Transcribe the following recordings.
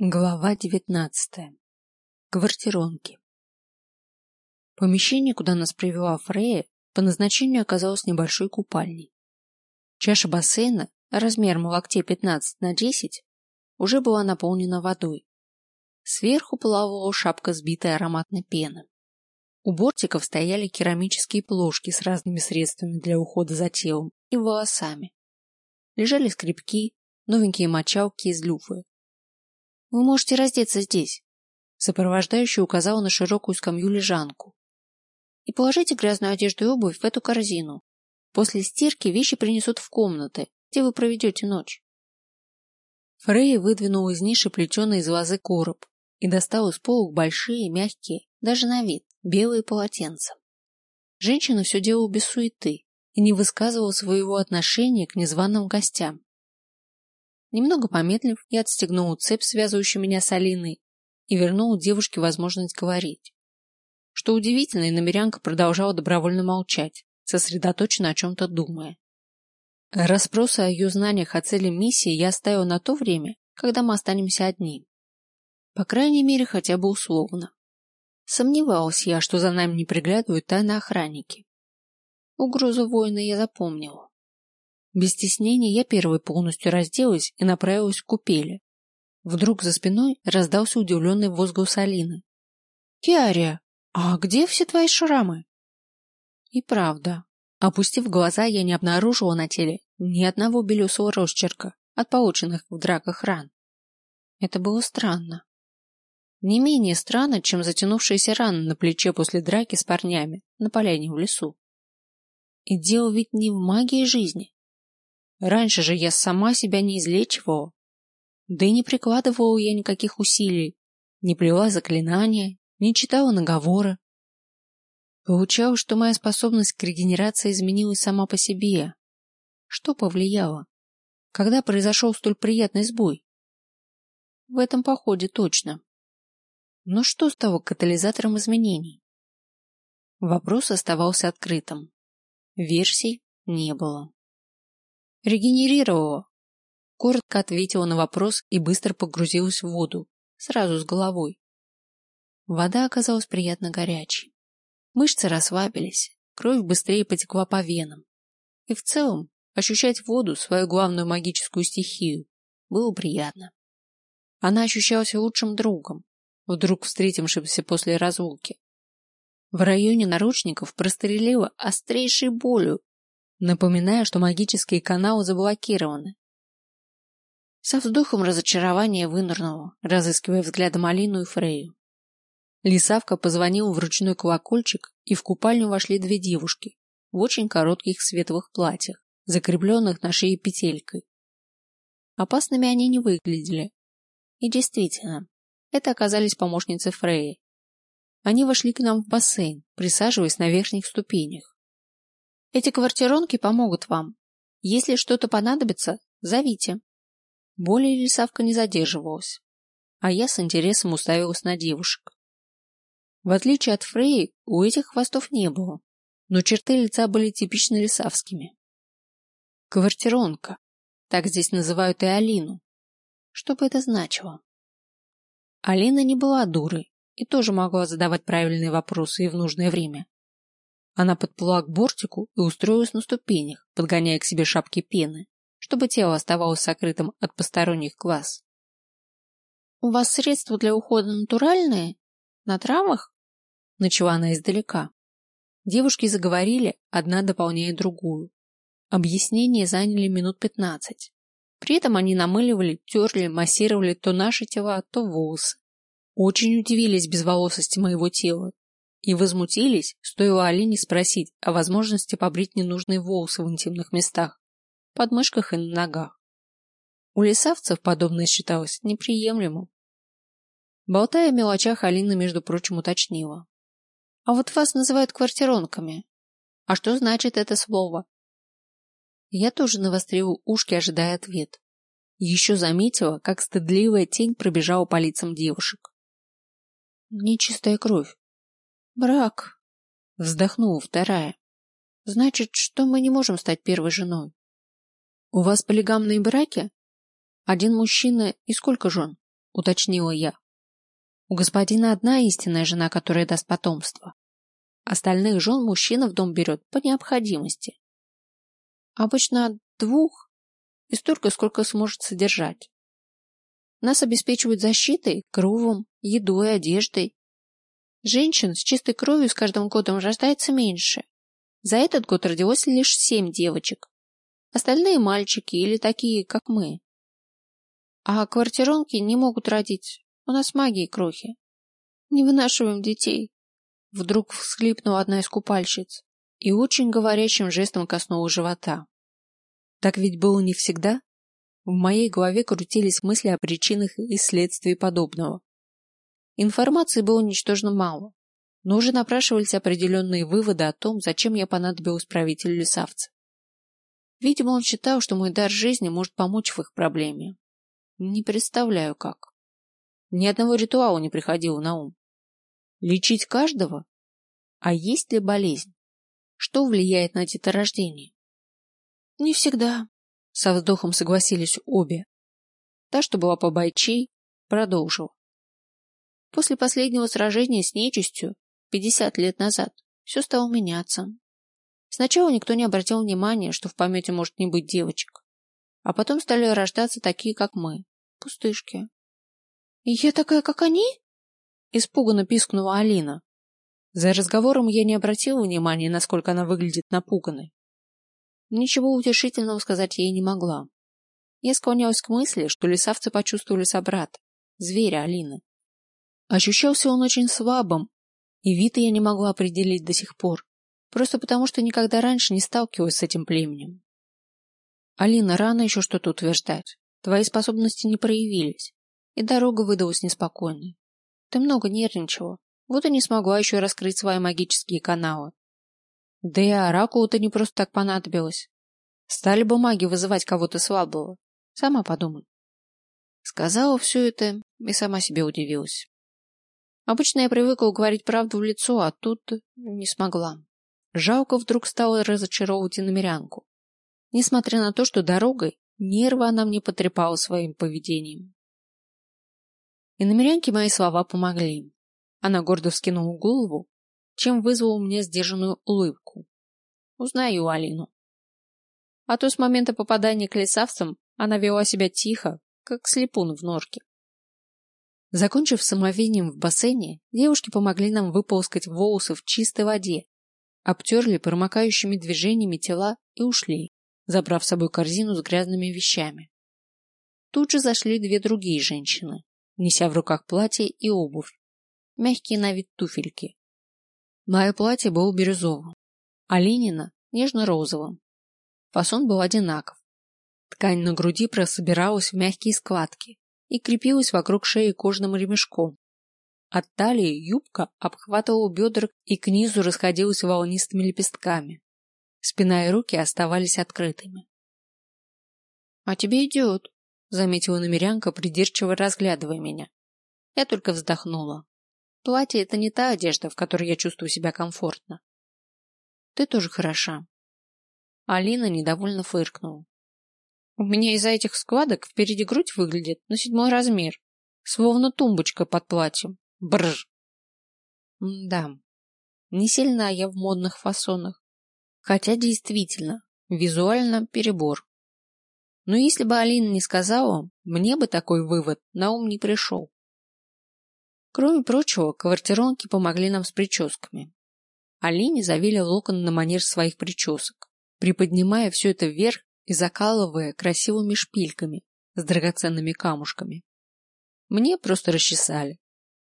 Глава девятнадцатая. Квартиронки. Помещение, куда нас привела Фрея, по назначению оказалось небольшой купальней. Чаша бассейна, размером локтей 15 на 10, уже была наполнена водой. Сверху плавала шапка сбитой ароматной пены. У бортиков стояли керамические плошки с разными средствами для ухода за телом и волосами. Лежали скребки, новенькие мочалки из люфы, вы можете раздеться здесь. Сопровождающий указал на широкую скамью-лежанку. И положите грязную одежду и обувь в эту корзину. После стирки вещи принесут в комнаты, где вы проведете ночь. Фрей выдвинул из ниши плетеный из лозы короб и достал из полок большие, мягкие, даже на вид, белые полотенца. Женщина все делала без суеты и не высказывала своего отношения к незваным гостям. Немного помедлив, я отстегнул цепь, связывающую меня с Алиной, и вернул девушке возможность говорить. Что удивительно, и намерянка продолжала добровольно молчать, сосредоточенно о чем-то думая. Расспросы о ее знаниях о цели миссии я оставил на то время, когда мы останемся одни. По крайней мере, хотя бы условно. Сомневалась я, что за нами не приглядывают тайные охранники. Угрозу воина я запомнила. Без стеснения я первой полностью разделась и направилась к купели. Вдруг за спиной раздался удивленный возглас Алины. «Киария, а где все твои шрамы?» И правда, опустив глаза, я не обнаружила на теле ни одного белесого росчерка от полученных в драках ран. Это было странно. Не менее странно, чем затянувшаяся рана на плече после драки с парнями на поляне в лесу. И дело ведь не в магии жизни, Раньше же я сама себя не излечивала. Да и не прикладывала я никаких усилий, не плела заклинания, не читала наговоры. Получалось, что моя способность к регенерации изменилась сама по себе. Что повлияло? Когда произошел столь приятный сбой? В этом походе точно. Но что стало катализатором изменений? Вопрос оставался открытым. Версий не было. Регенерировала. Коротко ответила на вопрос и быстро погрузилась в воду, сразу с головой. Вода оказалась приятно горячей. Мышцы расслабились, кровь быстрее потекла по венам. И в целом ощущать воду, свою главную магическую стихию, было приятно. Она ощущалась лучшим другом, вдруг встретившимся после разлуки. В районе наручников прострелила острейшей болью напоминая, что магические каналы заблокированы. Со вздохом разочарования вынырнула, разыскивая взглядом Алину и Фрею. Лисавка позвонила в ручной колокольчик, и в купальню вошли две девушки в очень коротких светлых платьях, закрепленных на шее петелькой. Опасными они не выглядели. И действительно, это оказались помощницы Фреи. Они вошли к нам в бассейн, присаживаясь на верхних ступенях. Эти квартиронки помогут вам. Если что-то понадобится, зовите. Более Лисавка не задерживалась, а я с интересом уставилась на девушек. В отличие от Фреи, у этих хвостов не было, но черты лица были типично лисавскими. Квартиронка. Так здесь называют и Алину. Что бы это значило? Алина не была дурой и тоже могла задавать правильные вопросы и в нужное время. Она подплыла к бортику и устроилась на ступенях, подгоняя к себе шапки пены, чтобы тело оставалось сокрытым от посторонних глаз. «У вас средства для ухода натуральные? На травах?» Начала она издалека. Девушки заговорили, одна дополняя другую. Объяснения заняли минут пятнадцать. При этом они намыливали, терли, массировали то наши тела, то волосы. Очень удивились безволосости моего тела и возмутились, стоило Алине спросить о возможности побрить ненужные волосы в интимных местах, подмышках и на ногах. У лесавцев подобное считалось неприемлемым. Болтая о мелочах, Алина, между прочим, уточнила. «А вот вас называют квартиронками. А что значит это слово?» Я тоже навострила ушки, ожидая ответ. Еще заметила, как стыдливая тень пробежала по лицам девушек. «Нечистая кровь», Брак. Вздохнула вторая. Значит, что мы не можем стать первой женой? У вас полигамные браки? Один мужчина и сколько жен? уточнила я. У господина одна истинная жена, которая даст потомство. Остальных жен мужчина в дом берет по необходимости. Обычно двух и столько, сколько сможет содержать. Нас обеспечивают защитой, кровом, едой, одеждой. Женщин с чистой кровью с каждым годом рождается меньше. За этот год родилось лишь семь девочек. Остальные мальчики или такие, как мы. А квартиронки не могут родить. У нас магии крохи. Не вынашиваем детей. Вдруг всхлипнула одна из купальщиц и очень говорящим жестом коснулась живота. Так ведь было не всегда. В моей голове крутились мысли о причинах и следствии подобного. Информации было ничтожно мало, но уже напрашивались определенные выводы о том, зачем я понадобилась правителю лесавца. Видимо, он считал, что мой дар жизни может помочь в их проблеме. Не представляю, как. Ни одного ритуала не приходило на ум. Лечить каждого? А есть ли болезнь? Что влияет на деторождение? Не всегда. Со вздохом согласились обе. Та, что была побойчей, продолжила. После последнего сражения с нечистью, 50 лет назад, все стало меняться. Сначала никто не обратил внимания, что в помете может не быть девочек. А потом стали рождаться такие, как мы, пустышки. Я такая, как они? Испуганно пискнула Алина. За разговором я не обратила внимания, насколько она выглядит напуганной. Ничего утешительного сказать ей не могла. Я склонялась к мысли, что лесавцы почувствовали собрата, зверя Алины. Ощущался он очень слабым, и вид я не могла определить до сих пор, просто потому что никогда раньше не сталкивалась с этим племенем. Алина, рано еще что-то утверждать. Твои способности не проявились, и дорога выдалась неспокойной. Ты много нервничала, вот и не смогла еще раскрыть свои магические каналы. Да и оракулу-то не просто так понадобилось. Стали бы маги вызывать кого-то слабого. Сама подумай. Сказала все это и сама себе удивилась. Обычно я привыкла говорить правду в лицо, а тут не смогла. Жалко вдруг стало разочаровывать и намерянку. Несмотря на то, что дорогой нервы она мне потрепала своим поведением. И намерянке мои слова помогли. Она гордо вскинула голову, чем вызвала у меня сдержанную улыбку. Узнаю Алину. А то с момента попадания к лесавцам она вела себя тихо, как слепун в норке. Закончив самовением в бассейне, девушки помогли нам выползкать волосы в чистой воде, обтерли промокающими движениями тела и ушли, забрав с собой корзину с грязными вещами. Тут же зашли две другие женщины, неся в руках платье и обувь, мягкие на вид туфельки. Мое платье было бирюзовым, а Ленина – нежно-розовым. Фасон был одинаков. Ткань на груди прособиралась в мягкие складки и крепилась вокруг шеи кожным ремешком. От талии юбка обхватывала бедра и к низу расходилась волнистыми лепестками. Спина и руки оставались открытыми. — А тебе идет, — заметила намерянка, придирчиво разглядывая меня. Я только вздохнула. Платье — это не та одежда, в которой я чувствую себя комфортно. — Ты тоже хороша. Алина недовольно фыркнула. У меня из-за этих складок впереди грудь выглядит на седьмой размер, словно тумбочка под платьем. Бррр. Да, не сильна я в модных фасонах. Хотя действительно, визуально перебор. Но если бы Алина не сказала, мне бы такой вывод на ум не пришел. Кроме прочего, квартиронки помогли нам с прическами. Алине завели локон на манер своих причесок, приподнимая все это вверх и закалывая красивыми шпильками с драгоценными камушками. Мне просто расчесали,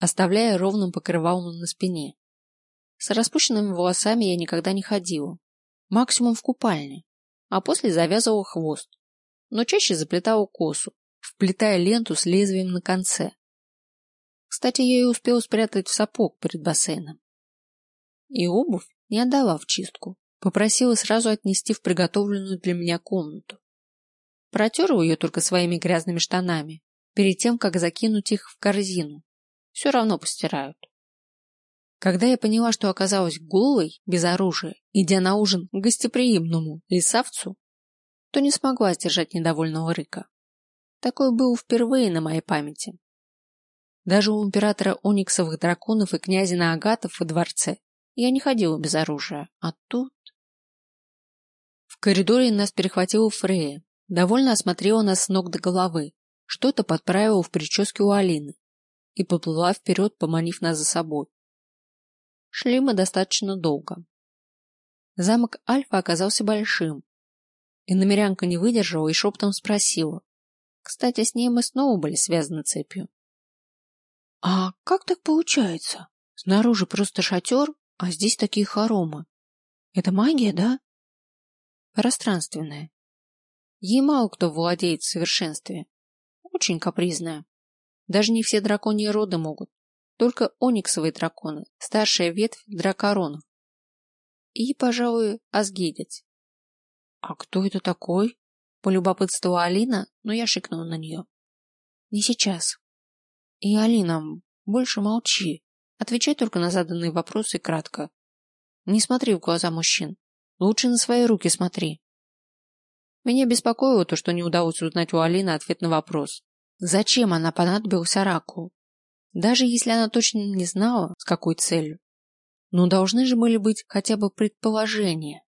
оставляя ровным покрывалом на спине. С распущенными волосами я никогда не ходила, максимум в купальне, а после завязывала хвост, но чаще заплетала косу, вплетая ленту с лезвием на конце. Кстати, я ее успела спрятать в сапог перед бассейном. И обувь не отдала в чистку, попросила сразу отнести в приготовленную для меня комнату. Протерла ее только своими грязными штанами, перед тем, как закинуть их в корзину. Все равно постирают. Когда я поняла, что оказалась голой, без оружия, идя на ужин к гостеприимному лесавцу, то не смогла сдержать недовольного рыка. Такой был впервые на моей памяти. Даже у императора Ониксовых драконов и князя Наагатов во дворце я не ходила без оружия, а тут... Коридоре нас перехватила Фрея, довольно осмотрела нас с ног до головы, что-то подправила в прическе у Алины и поплыла вперед, поманив нас за собой. Шли мы достаточно долго. Замок Альфа оказался большим, и намерянка не выдержала и шепотом спросила. Кстати, с ней мы снова были связаны цепью. — А как так получается? Снаружи просто шатер, а здесь такие хоромы. Это магия, да? Пространственная. Ей мало кто владеет в совершенстве. Очень капризная. Даже не все драконьи роды могут. Только ониксовые драконы, старшая ветвь дракоронов. И, пожалуй, асгедец. — А кто это такой? — полюбопытствовала Алина, но я шикнула на нее. — Не сейчас. И, Алина, больше молчи. Отвечай только на заданные вопросы кратко. Не смотри в глаза мужчин. Лучше на свои руки смотри. Меня беспокоило то, что не удалось узнать у Алины ответ на вопрос. Зачем она понадобилась Оракулу? Даже если она точно не знала, с какой целью. Но должны же были быть хотя бы предположения.